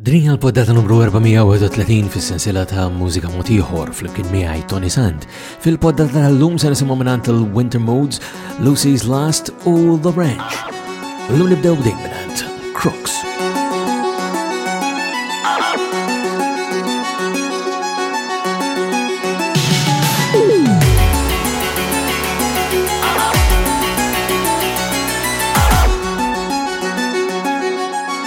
Din hija l-poddata numru 431 fis-sensiela ta' mużika mod ieħor flimkien miegħi Tony Sant. Fil-poddata tal-lum se nisimgħu mingħand il-Winter Moods, Lucy's Last u The Ranch. Illum nibdew b'din mingħand Crooks.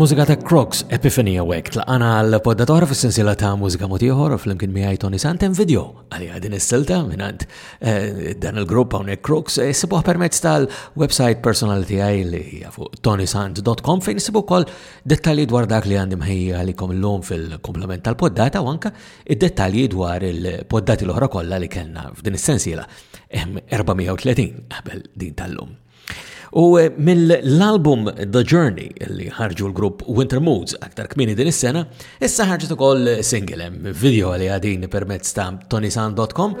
mużika ta' Crocs Epiphany Awake tlaqana għal poddatora fis sensila ta' mużika motiħor fl-imkien miħaj Tony Santem video għalli għadin is-silta minnant eh, dan il-grupp hawnhekk Crocs eh, sibuħ permezz tal-website personali tiegħi li jafu tonysant.com fejn sibu kol dettali dwar dak li għandi mħejja għalikom l-lum fil-komplement tal-poddata u anka Id-dettalji dwar il-poddati l-oħra kollha li kellna f'din is-sensiela hemm 430 qabel din tal-lum. U eh, mill-album The Journey li ħarġu l-grupp Winter Moods aktar kmini din is-sena, issa ħarġet ukoll single hemm video li għadin permezz ta' tonisan.com.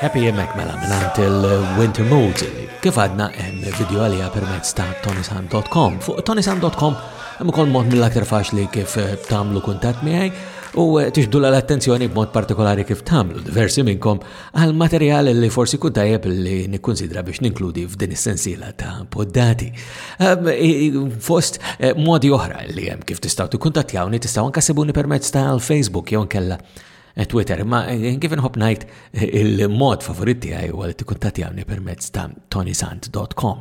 Happy jemmek mela minant il-Winter Moods li kif għadna hemm video għalija permezz ta' tonisan.com. Fuq tonisan.com hemm ukoll mod mill-aktar faċli kif eh, tagħmlu kuntatt miegħi u eh, tixdu l-attenzjoni b'mod partikolari kif tagħmlu diversi minnkom għal materjal li forsi kun tajjeb li nikkunsidra biex ninkludi f'din is-sensiela ta' poddati. Ehm, fost eh, modi oħra li hemm kif tistgħu tikkuntattjawni tistgħu anke sibuni permezz ta' Facebook jew nkella Eh, Twitter, ma eh, kif nħobb ngħid eh, il-mod favorit tiegħi huwa li tikkuntattjawni permezz ta' tonisant.com.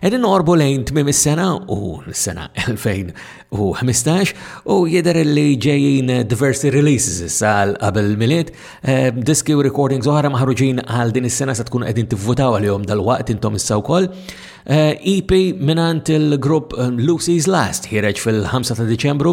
Qegħdin norbu lejn tmiem is-sena u s-sena 2015 u jidher li ġejjin diversi releases sal qabel milied diski u recordings oħra maħruġin għal din is-sena se tkun qegħdin tivvutaw għalihom dal-waqt intom issa wkoll. EP minant il-grupp Lucy's Last ħireġ fil-5 ta' Deċembru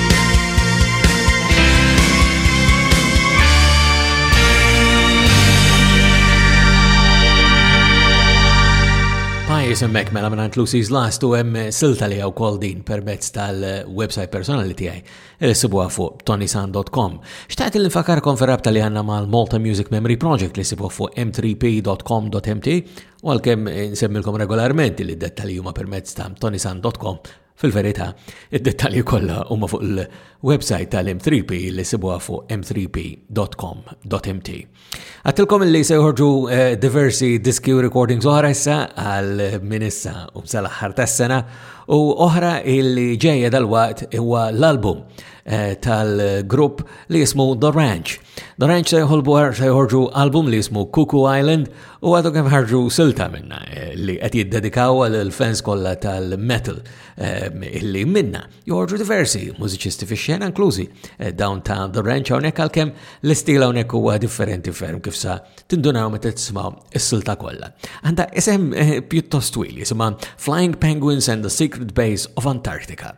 jisemmek mela minn Lucy's Last u hemm silta li għaw kol din permezz tal-website personali tiegħi li sibuha fuq tonisan.com. Xtaqt li nfakarkom fir-rabta li għandna mal-Malta Music Memory Project li sibuha fuq m3p.com.mt u għalkemm nsemmilkom regolarment li d-dettalji huma permezz ta' tonisan.com Fil-verità, id-dettalji kollha huma fuq il-website tal-M3P li sibuha fuq m3p.com.mt. Għattilkom li se joħorġu eh, diversi diski u recordings oħra issa għal minissa u sal-aħħar tas-sena u oħra illi ġejja dal-waqt huwa l-album eh, tal-grupp li jismu The Ranch Dorange se jħolbu se jħorġu album li jismu Kuku Island u għadu kem ħarġu silta minna eh, li qed jiddedikaw għal fans kollha tal-metal eh, illi minna joħorġu diversi mużiċisti fi xena inklużi eh, dawn ta' Dorange hawnhekk għalkemm l-istil hawnhekk huwa differenti ferm kif sa tindunaw meta tismaw is-silta kollha. Għandha isem pjuttost twil jisimha Flying Penguins and the Secret Base of Antarctica.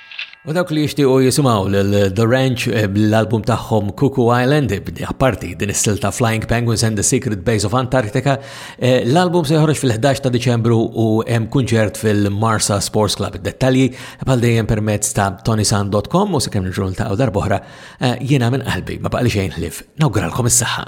U dawk li jixtiequ jisimgħu lil The Ranch eh, bl-album tagħhom Cuckoo Island, eh, apparti din is ta' Flying Penguins and the Secret Base of Antarctica, eh, l-album se joħroġ fil-11 ta' Diċembru u hemm kunċert fil-Marsa Sports Club. Dettalji bħal dejjem permezz ta' tonisan.com u sakemm nġun ta' darboħra jiena minn qalbi ma baqli xejn ħlif. Nawgralkom is-saħħa.